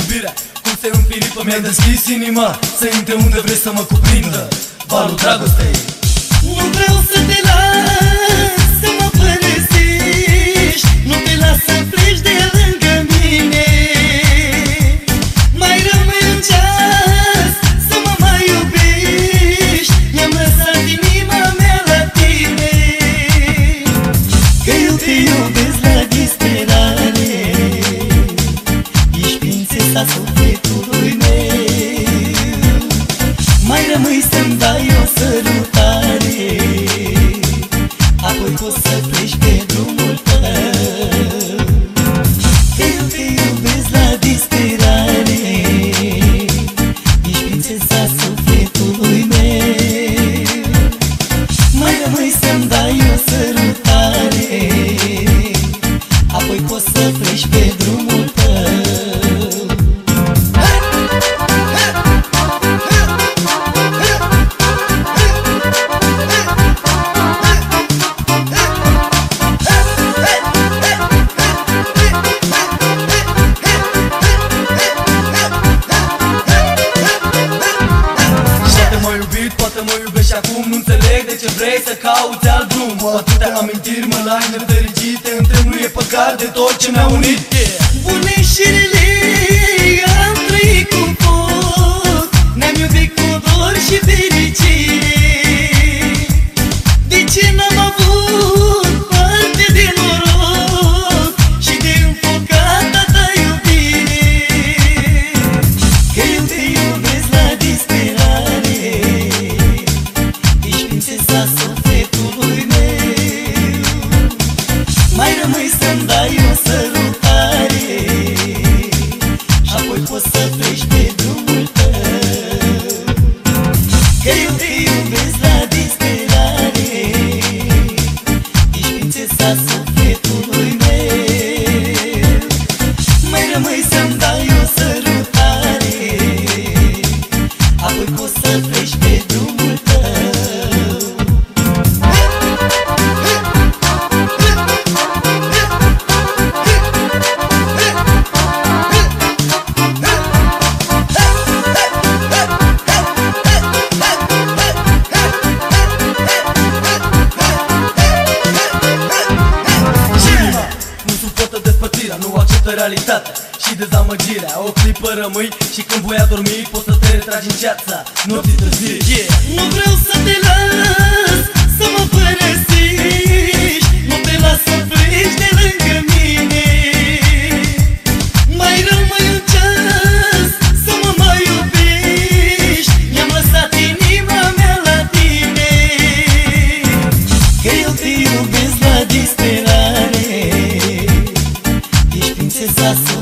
iubirea. Cum se înfiripă, mi-ai deschis inima. Să intre unde vreți să mă cuprindă. Valul dragostei. Nu vreau să te las să mă părăsești. Nu te las să pleci de lângă mine. Mai rămâi în ceas să mă mai iubești. Mi-am lăsat inima mea la tine. Că eu te iubesc rămâi să-mi dai o poate mă iubești acum Nu înțeleg de ce vrei să cauți alt drum. Atâtea amintiri mă lai nefericite Între nu e păcat de tot ce ne-a unit. Bune și rele Ești prințesa sufletului meu. Mai rămâi să-mi dai o sărutare Și apoi poți să pleci pe drumul tău. Că eu te iubesc la disperare Ești prințesa sufletului realitatea și dezamăgirea. O clipă rămâi și când voi adormi Poți să te retragi în ceața nopții târzii yeah. Nu vreau să te las Ești